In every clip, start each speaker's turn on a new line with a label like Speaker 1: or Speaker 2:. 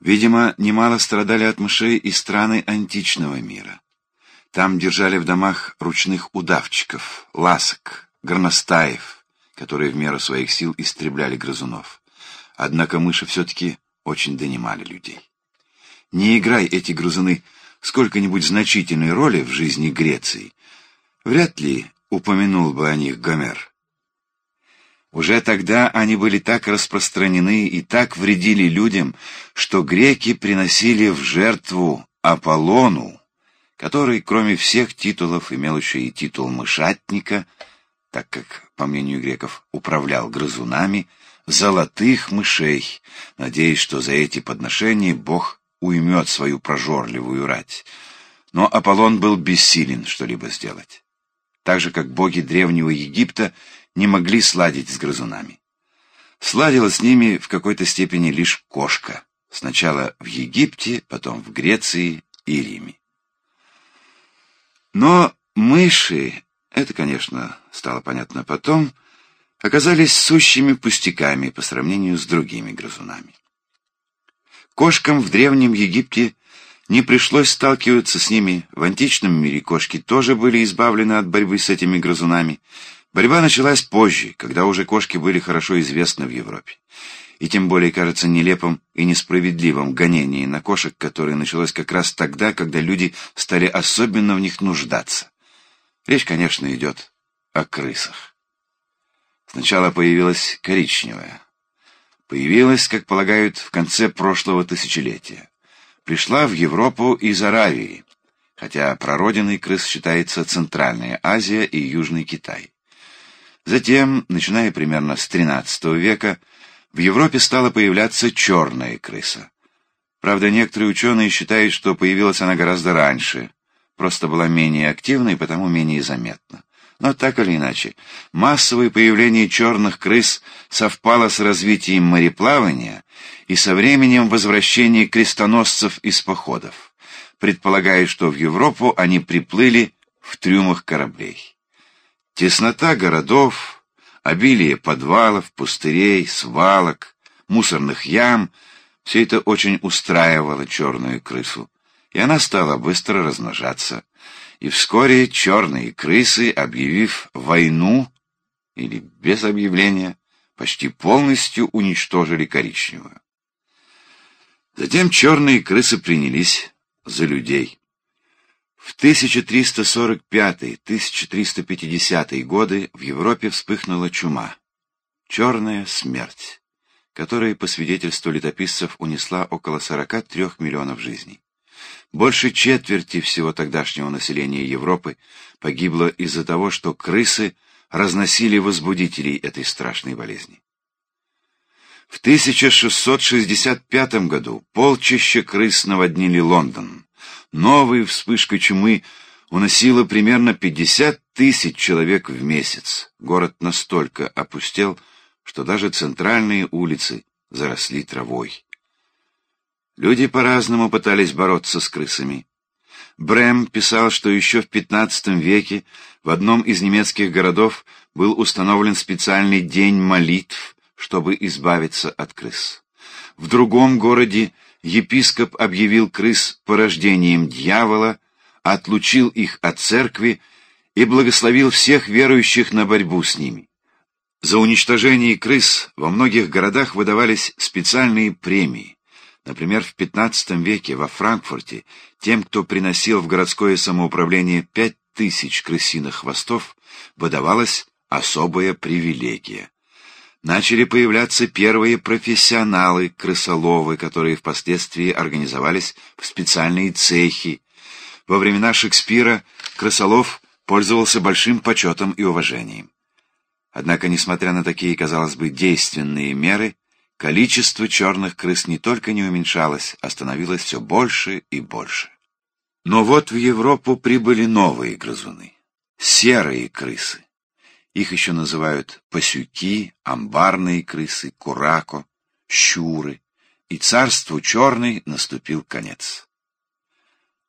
Speaker 1: Видимо, немало страдали от мышей и страны античного мира. Там держали в домах ручных удавчиков, ласок, горностаев, которые в меру своих сил истребляли грызунов. Однако мыши все-таки очень донимали людей. Не играй эти грызуны сколько-нибудь значительной роли в жизни Греции, вряд ли упомянул бы о них Гомер. Уже тогда они были так распространены и так вредили людям, что греки приносили в жертву Аполлону, который, кроме всех титулов, имел еще и титул мышатника, так как, по мнению греков, управлял грызунами, золотых мышей, надеясь, что за эти подношения бог уймет свою прожорливую рать. Но Аполлон был бессилен что-либо сделать. Так же, как боги древнего Египта не могли сладить с грызунами. Сладила с ними в какой-то степени лишь кошка. Сначала в Египте, потом в Греции и Риме. Но мыши, это, конечно, стало понятно потом, оказались сущими пустяками по сравнению с другими грызунами. Кошкам в Древнем Египте не пришлось сталкиваться с ними. В античном мире кошки тоже были избавлены от борьбы с этими грызунами. Борьба началась позже, когда уже кошки были хорошо известны в Европе. И тем более кажется нелепым и несправедливым гонение на кошек, которое началось как раз тогда, когда люди стали особенно в них нуждаться. Речь, конечно, идет о крысах. Сначала появилась коричневая. Появилась, как полагают, в конце прошлого тысячелетия пришла в Европу из Аравии, хотя прародиной крыс считается Центральная Азия и Южный Китай. Затем, начиная примерно с XIII века, в Европе стала появляться черная крыса. Правда, некоторые ученые считают, что появилась она гораздо раньше, просто была менее активна и потому менее заметна. Но так или иначе, массовое появление черных крыс совпало с развитием мореплавания и со временем возвращения крестоносцев из походов, предполагая, что в Европу они приплыли в трюмах кораблей. Теснота городов, обилие подвалов, пустырей, свалок, мусорных ям — все это очень устраивало черную крысу, и она стала быстро размножаться и вскоре черные крысы, объявив войну, или без объявления, почти полностью уничтожили коричневую. Затем черные крысы принялись за людей. В 1345-1350 годы в Европе вспыхнула чума, черная смерть, которая, по свидетельству летописцев, унесла около 43 миллионов жизней. Больше четверти всего тогдашнего населения Европы погибло из-за того, что крысы разносили возбудителей этой страшной болезни. В 1665 году полчища крыс наводнили Лондон. Новая вспышка чумы уносила примерно 50 тысяч человек в месяц. Город настолько опустел, что даже центральные улицы заросли травой. Люди по-разному пытались бороться с крысами. Брэм писал, что еще в XV веке в одном из немецких городов был установлен специальный день молитв, чтобы избавиться от крыс. В другом городе епископ объявил крыс порождением дьявола, отлучил их от церкви и благословил всех верующих на борьбу с ними. За уничтожение крыс во многих городах выдавались специальные премии. Например, в XV веке во Франкфурте тем, кто приносил в городское самоуправление пять тысяч крысиных хвостов, выдавалась особая привилегия. Начали появляться первые профессионалы, крысоловы, которые впоследствии организовались в специальные цехи. Во времена Шекспира крысолов пользовался большим почетом и уважением. Однако, несмотря на такие, казалось бы, действенные меры, Количество черных крыс не только не уменьшалось, а становилось все больше и больше. Но вот в Европу прибыли новые грызуны — серые крысы. Их еще называют пасюки, амбарные крысы, курако, щуры. И царству черной наступил конец.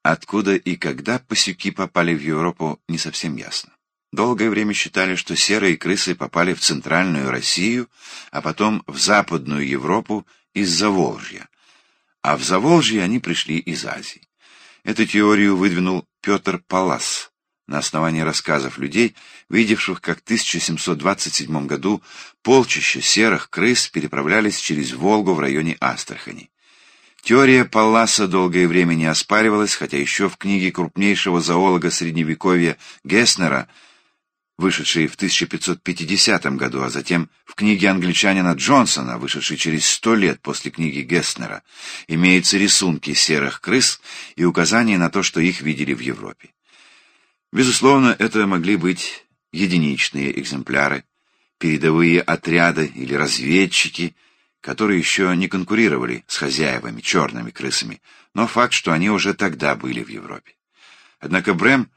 Speaker 1: Откуда и когда пасюки попали в Европу, не совсем ясно. Долгое время считали, что серые крысы попали в Центральную Россию, а потом в Западную Европу из-за Волжья. а в Заволжье они пришли из Азии. Эту теорию выдвинул Петр Палас на основании рассказов людей, видевших, как в 1727 году полчища серых крыс переправлялись через Волгу в районе Астрахани. Теория Палласа долгое время не оспаривалась, хотя еще в книге крупнейшего зоолога Средневековья Гесснера, вышедшей в 1550 году, а затем в книге англичанина Джонсона, вышедшей через сто лет после книги Гесснера, имеются рисунки серых крыс и указания на то, что их видели в Европе. Безусловно, это могли быть единичные экземпляры, передовые отряды или разведчики, которые еще не конкурировали с хозяевами, черными крысами, но факт, что они уже тогда были в Европе. Однако Брэм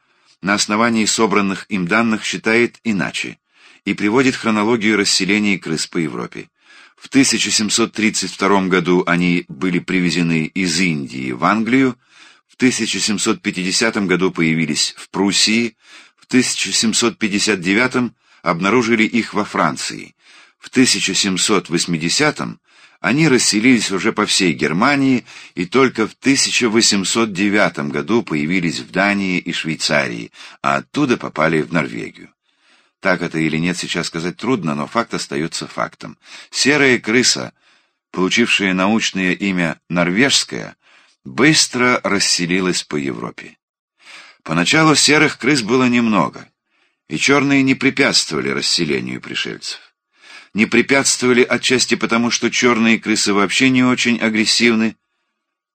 Speaker 1: на основании собранных им данных считает иначе и приводит хронологию расселения крыс по Европе. В 1732 году они были привезены из Индии в Англию, в 1750 году появились в Пруссии, в 1759 обнаружили их во Франции, в 1780 они расселились уже по всей Германии и только в 1809 году появились в Дании и Швейцарии, а оттуда попали в Норвегию. Так это или нет, сейчас сказать трудно, но факт остается фактом. Серая крыса, получившая научное имя «норвежская», быстро расселилась по Европе. Поначалу серых крыс было немного, и черные не препятствовали расселению пришельцев. Не препятствовали отчасти потому, что черные крысы вообще не очень агрессивны.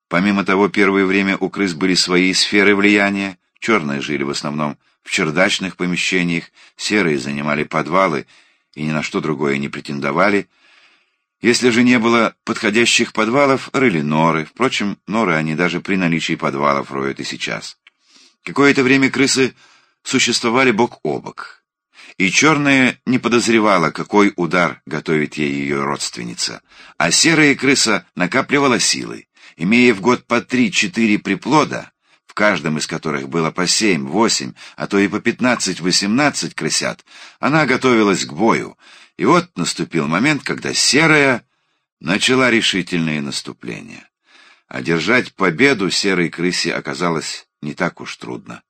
Speaker 1: Помимо того, первое время у крыс были свои сферы влияния, черные жили в основном в чердачных помещениях, серые занимали подвалы и ни на что другое не претендовали, если же не было подходящих подвалов, рыли норы. Впрочем, норы они даже при наличии подвалов роют и сейчас. Какое-то время крысы существовали бок о бок. И черная не подозревала, какой удар готовит ей ее родственница. А серая крыса накапливала силы. Имея в год по три-четыре приплода, в каждом из которых было по семь, восемь, а то и по пятнадцать-восемнадцать крысят, она готовилась к бою, и вот наступил момент, когда серая начала решительное наступление. Одержать победу серой крысе оказалось не так уж трудно.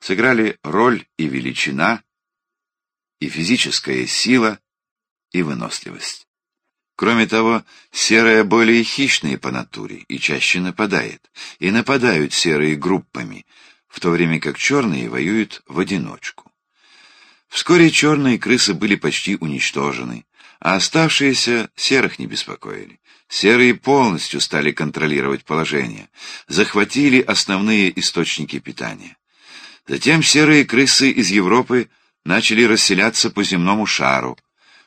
Speaker 1: Сыграли роль и величина, и физическая сила, и выносливость. Кроме того, серая более хищная по натуре и чаще нападает, и нападают серые группами, в то время как черные воюют в одиночку. Вскоре черные крысы были почти уничтожены, а оставшиеся серых не беспокоили. Серые полностью стали контролировать положение, захватили основные источники питания. Затем серые крысы из Европы начали расселяться по земному шару.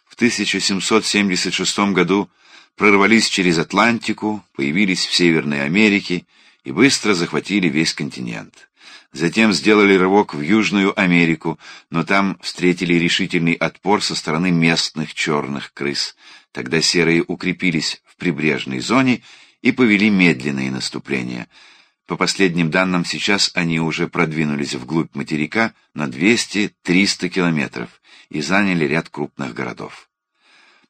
Speaker 1: В 1776 году прорвались через Атлантику, появились в Северной Америке и быстро захватили весь континент. Затем сделали рывок в Южную Америку, но там встретили решительный отпор со стороны местных черных крыс. Тогда серые укрепились в прибрежной зоне и повели медленные наступления. По последним данным, сейчас они уже продвинулись вглубь материка на 200-300 километров и заняли ряд крупных городов.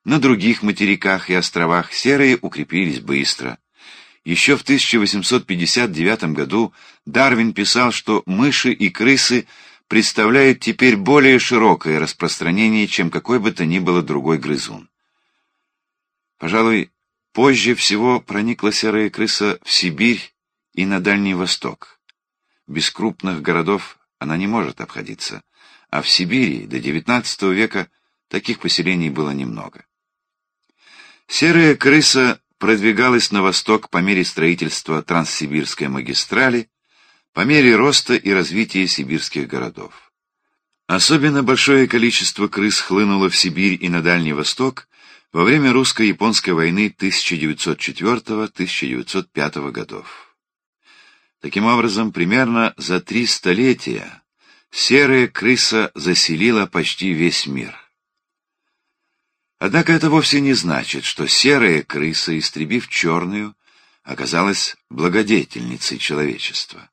Speaker 1: На других материках и островах серые укрепились быстро. Еще в 1859 году Дарвин писал, что мыши и крысы представляют теперь более широкое распространение, чем какой бы то ни было другой грызун. Пожалуй, позже всего проникла серая крыса в Сибирь и на Дальний Восток. Без крупных городов она не может обходиться, а в Сибири до XIX века таких поселений было немного. Серая крыса продвигалась на восток по мере строительства Транссибирской магистрали, по мере роста и развития сибирских городов. Особенно большое количество крыс хлынуло в Сибирь и на Дальний Восток во время русско-японской войны 1904-1905 годов. Таким образом, примерно за три столетия серая крыса заселила почти весь мир. Однако это вовсе не значит, что серая крыса, истребив черную, оказалась благодетельницей человечества.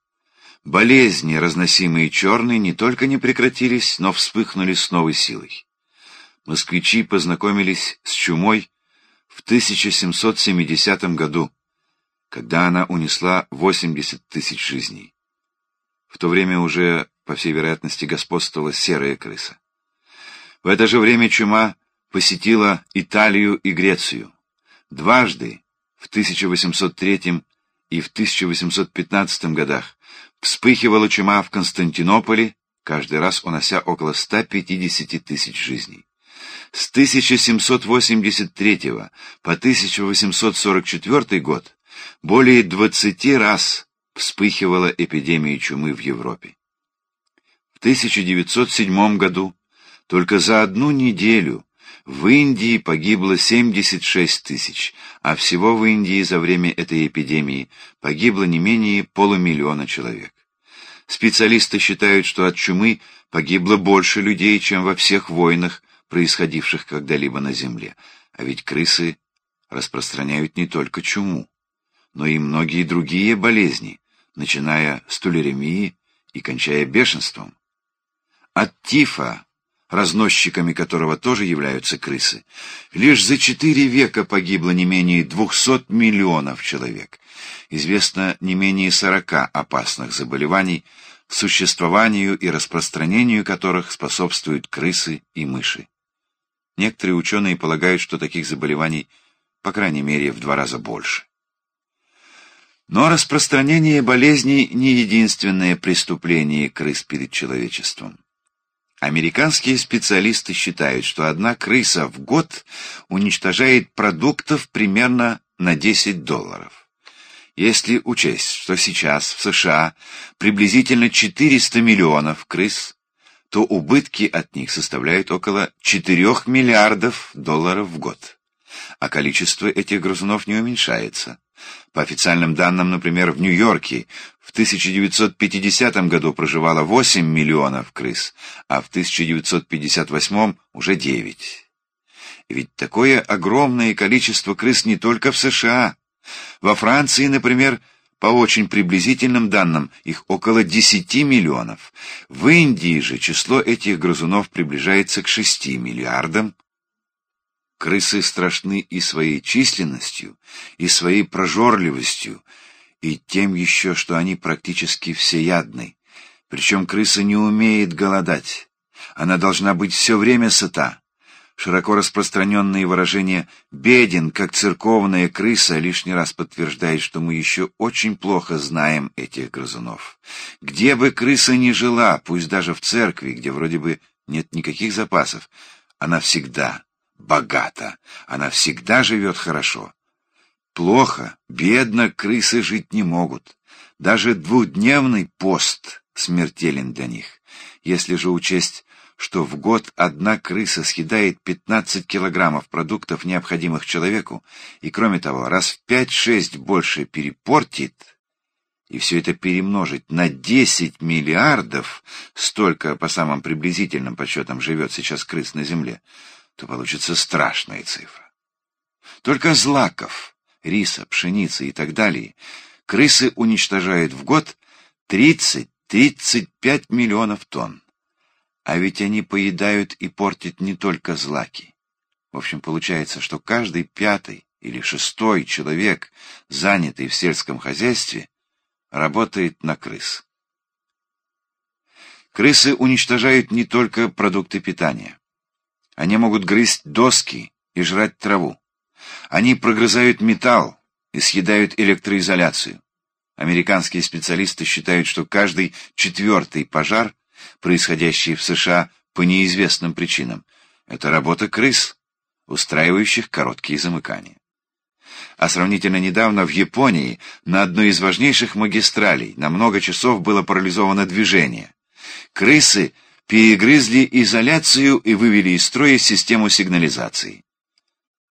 Speaker 1: Болезни, разносимые черной, не только не прекратились, но вспыхнули с новой силой. Москвичи познакомились с чумой в 1770 году, когда она унесла 80 тысяч жизней. В то время уже, по всей вероятности, господствовала серая крыса. В это же время чума посетила Италию и Грецию. Дважды, в 1803 и в 1815 годах, вспыхивала чума в Константинополе, каждый раз унося около 150 тысяч жизней. С 1783 по 1844 год более 20 раз вспыхивала эпидемия чумы в Европе. В 1907 году только за одну неделю в Индии погибло 76 тысяч, а всего в Индии за время этой эпидемии погибло не менее полумиллиона человек. Специалисты считают, что от чумы погибло больше людей, чем во всех войнах, происходивших когда-либо на Земле. А ведь крысы распространяют не только чуму, но и многие другие болезни, начиная с тулеремии и кончая бешенством. От тифа разносчиками которого тоже являются крысы, лишь за четыре века погибло не менее двухсот миллионов человек. Известно не менее сорока опасных заболеваний, существованию и распространению которых способствуют крысы и мыши. Некоторые ученые полагают, что таких заболеваний, по крайней мере, в два раза больше. Но распространение болезней не единственное преступление крыс перед человечеством. Американские специалисты считают, что одна крыса в год уничтожает продуктов примерно на 10 долларов. Если учесть, что сейчас в США приблизительно 400 миллионов крыс, то убытки от них составляют около 4 миллиардов долларов в год. А количество этих грызунов не уменьшается. По официальным данным, например, в Нью-Йорке в 1950 году проживало 8 миллионов крыс, а в 1958 уже 9. Ведь такое огромное количество крыс не только в США. Во Франции, например, по очень приблизительным данным, их около 10 миллионов. В Индии же число этих грызунов приближается к 6 миллиардам, Крысы страшны и своей численностью, и своей прожорливостью, и тем еще, что они практически всеядны. Причем крыса не умеет голодать. Она должна быть все время сыта. Широко распространенные выражения «беден, как церковная крыса» лишний раз подтверждает, что мы еще очень плохо знаем этих грызунов. Где бы крыса ни жила, пусть даже в церкви, где вроде бы нет никаких запасов, она всегда богата, она всегда живет хорошо. Плохо, бедно крысы жить не могут. Даже двухдневный пост смертелен для них. Если же учесть, что в год одна крыса съедает 15 килограммов продуктов, необходимых человеку, и, кроме того, раз в 5-6 больше перепортит, и все это перемножить на 10 миллиардов, столько, по самым приблизительным подсчетам, живет сейчас крыс на Земле, то получится страшная цифра. Только злаков, риса, пшеницы и так далее крысы уничтожают в год 30-35 миллионов тонн. А ведь они поедают и портят не только злаки. В общем, получается, что каждый пятый или шестой человек, занятый в сельском хозяйстве, работает на крыс. Крысы уничтожают не только продукты питания. Они могут грызть доски и жрать траву. Они прогрызают металл и съедают электроизоляцию. Американские специалисты считают, что каждый четвертый пожар, происходящий в США по неизвестным причинам, это работа крыс, устраивающих короткие замыкания. А сравнительно недавно в Японии на одной из важнейших магистралей на много часов было парализовано движение. Крысы — перегрызли изоляцию и вывели из строя систему сигнализации.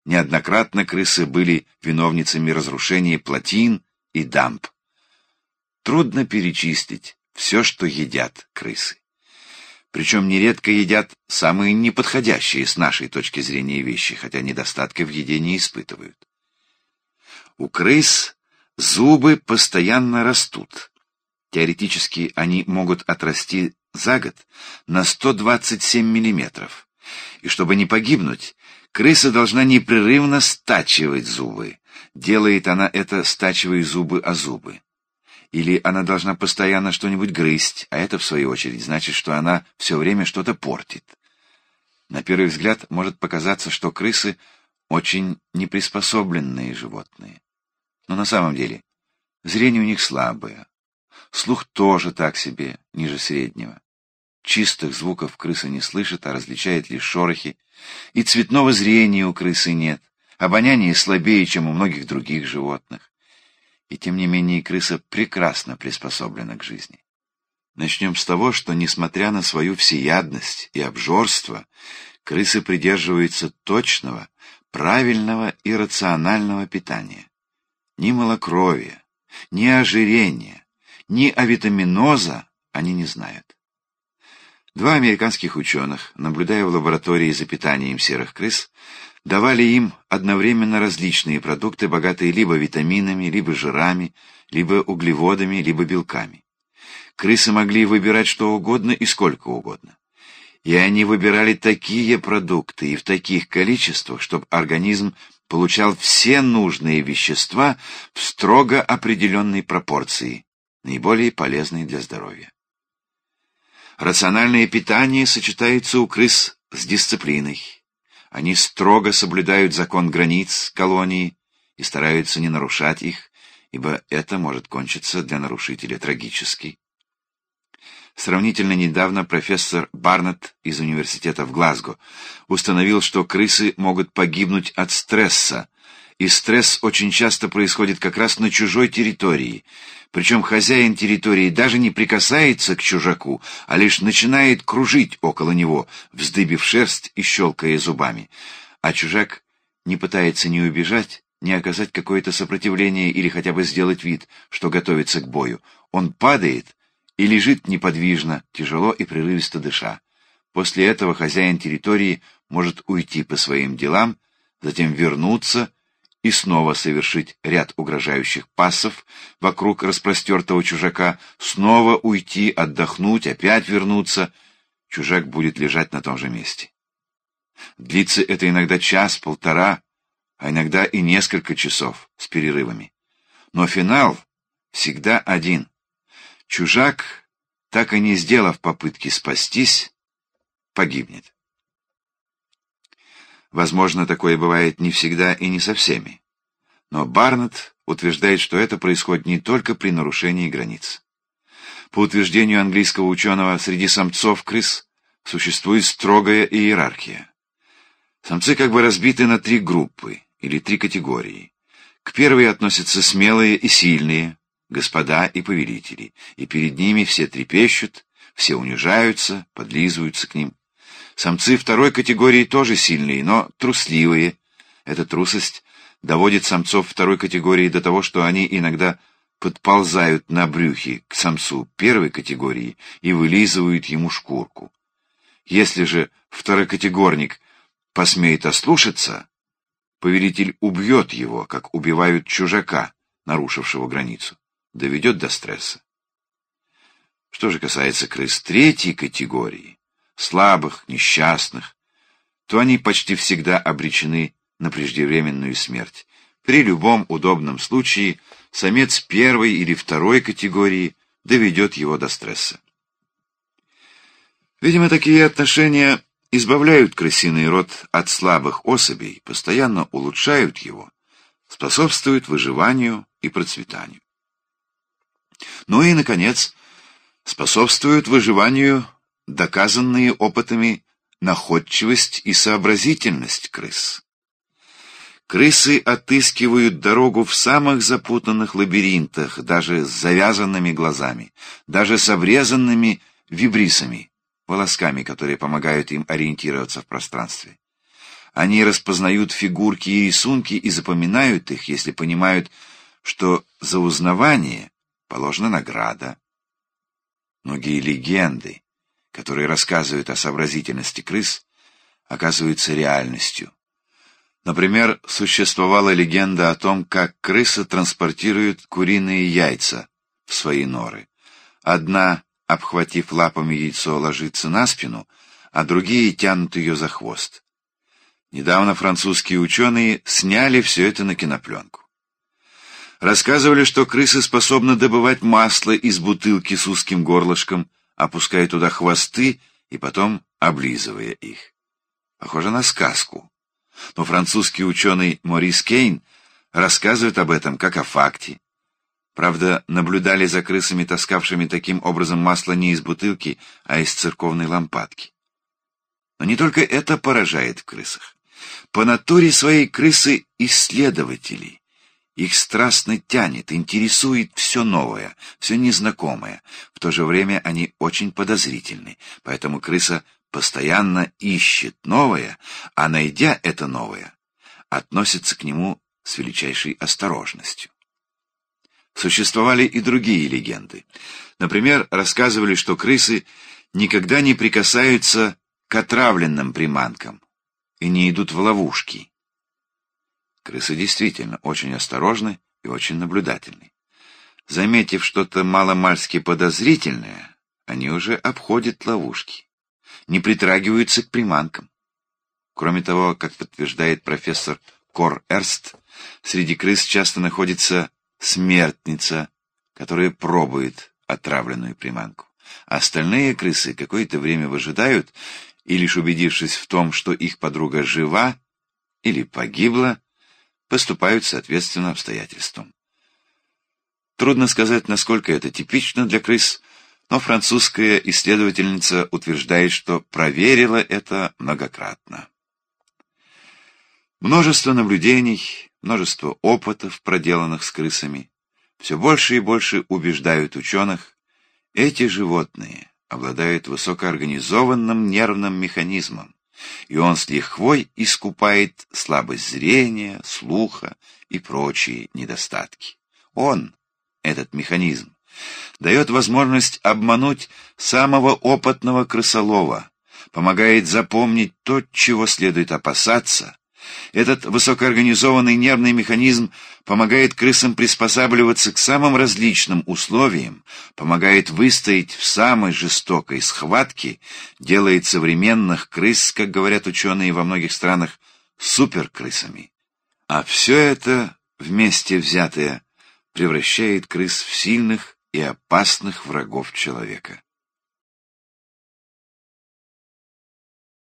Speaker 1: Неоднократно крысы были виновницами разрушения плотин и дамб. Трудно перечислить все, что едят крысы. Причем нередко едят самые неподходящие с нашей точки зрения вещи, хотя недостатка в еде не испытывают. У крыс зубы постоянно растут. Теоретически они могут отрасти за год на 127 миллиметров, И чтобы не погибнуть, крыса должна непрерывно стачивать зубы. Делает она это, стачивая зубы о зубы. Или она должна постоянно что-нибудь грызть, а это, в свою очередь, значит, что она все время что-то портит. На первый взгляд может показаться, что крысы очень неприспособленные животные. Но на самом деле зрение у них слабое. Слух тоже так себе, ниже среднего. Чистых звуков крыса не слышит, а различает лишь шорохи. И цветного зрения у крысы нет. Обоняние слабее, чем у многих других животных. И тем не менее крыса прекрасно приспособлена к жизни. Начнем с того, что, несмотря на свою всеядность и обжорство, крысы придерживаются точного, правильного и рационального питания. Ни малокровия, ни ожирения, ни авитаминоза они не знают. Два американских ученых, наблюдая в лаборатории за питанием серых крыс, давали им одновременно различные продукты, богатые либо витаминами, либо жирами, либо углеводами, либо белками. Крысы могли выбирать что угодно и сколько угодно. И они выбирали такие продукты и в таких количествах, чтобы организм получал все нужные вещества в строго определенной пропорции, наиболее полезные для здоровья. Рациональное питание сочетается у крыс с дисциплиной. Они строго соблюдают закон границ колонии и стараются не нарушать их, ибо это может кончиться для нарушителя трагически. Сравнительно недавно профессор Барнетт из университета в Глазго установил, что крысы могут погибнуть от стресса, и стресс очень часто происходит как раз на чужой территории, причем хозяин территории даже не прикасается к чужаку, а лишь начинает кружить около него, вздыбив шерсть и щелкая зубами. А чужак не пытается ни убежать, ни оказать какое-то сопротивление или хотя бы сделать вид, что готовится к бою. Он падает и лежит неподвижно, тяжело и прерывисто дыша. После этого хозяин территории может уйти по своим делам, затем вернуться и снова совершить ряд угрожающих пассов вокруг распростертого чужака, снова уйти, отдохнуть, опять вернуться. Чужак будет лежать на том же месте. Длится это иногда час-полтора, а иногда и несколько часов с перерывами. Но финал всегда один. Чужак, так и не сделав попытки спастись, погибнет. Возможно, такое бывает не всегда и не со всеми. Но Барнетт утверждает, что это происходит не только при нарушении границ. По утверждению английского ученого, среди самцов крыс существует строгая иерархия. Самцы как бы разбиты на три группы или три категории. К первой относятся смелые и сильные, господа и повелители, и перед ними все трепещут, все унижаются, подлизываются к ним. Самцы второй категории тоже сильные, но трусливые. Эта трусость доводит самцов второй категории до того, что они иногда подползают на брюхе к самцу первой категории и вылизывают ему шкурку. Если же второкатегорник посмеет ослушаться, повелитель убьет его, как убивают чужака, нарушившего границу, доведет до стресса. Что же касается крыс третьей категории, слабых, несчастных, то они почти всегда обречены на преждевременную смерть. При любом удобном случае самец первой или второй категории доведет его до стресса. Видимо, такие отношения избавляют крысиный род от слабых особей, постоянно улучшают его, способствуют выживанию и процветанию. Ну и, наконец, способствуют выживанию доказанные опытами находчивость и сообразительность крыс. Крысы отыскивают дорогу в самых запутанных лабиринтах, даже с завязанными глазами, даже с обрезанными вибрисами, волосками, которые помогают им ориентироваться в пространстве. Они распознают фигурки и рисунки и запоминают их, если понимают, что за узнавание положена награда. Многие легенды, которые рассказывают о сообразительности крыс, оказываются реальностью. Например, существовала легенда о том, как крысы транспортируют куриные яйца в свои норы. Одна, обхватив лапами яйцо, ложится на спину, а другие тянут ее за хвост. Недавно французские ученые сняли все это на кинопленку. Рассказывали, что крысы способны добывать масло из бутылки с узким горлышком, опуская туда хвосты и потом облизывая их. Похоже на сказку. Но французский ученый Морис Кейн рассказывает об этом как о факте. Правда, наблюдали за крысами, таскавшими таким образом масло не из бутылки, а из церковной лампадки. Но не только это поражает крысах. По натуре своей крысы исследователи. Их страстно тянет, интересует все новое, все незнакомое. В то же время они очень подозрительны, поэтому крыса постоянно ищет новое, а найдя это новое, относится к нему с величайшей осторожностью. Существовали и другие легенды. Например, рассказывали, что крысы никогда не прикасаются к отравленным приманкам и не идут в ловушки. Крысы действительно очень осторожны и очень наблюдательны. Заметив что-то маломальски подозрительное, они уже обходят ловушки, не притрагиваются к приманкам. Кроме того, как подтверждает профессор Кор Эрст, среди крыс часто находится смертница, которая пробует отравленную приманку. Остальные крысы какое-то время выжидают и, лишь убедившись в том, что их подруга жива или погибла, поступают соответственно обстоятельствам. Трудно сказать, насколько это типично для крыс, но французская исследовательница утверждает, что проверила это многократно. Множество наблюдений, множество опытов, проделанных с крысами, все больше и больше убеждают ученых, эти животные обладают высокоорганизованным нервным механизмом, и он с лихвой искупает слабость зрения, слуха и прочие недостатки. Он, этот механизм, дает возможность обмануть самого опытного крысолова, помогает запомнить то, чего следует опасаться, этот высокоорганизованный нервный механизм помогает крысам приспосабливаться к самым различным условиям, помогает выстоять в самой жестокой схватке, делает современных крыс, как говорят ученые во многих странах, суперкрысами. А все это, вместе взятое, превращает крыс в сильных и опасных врагов человека.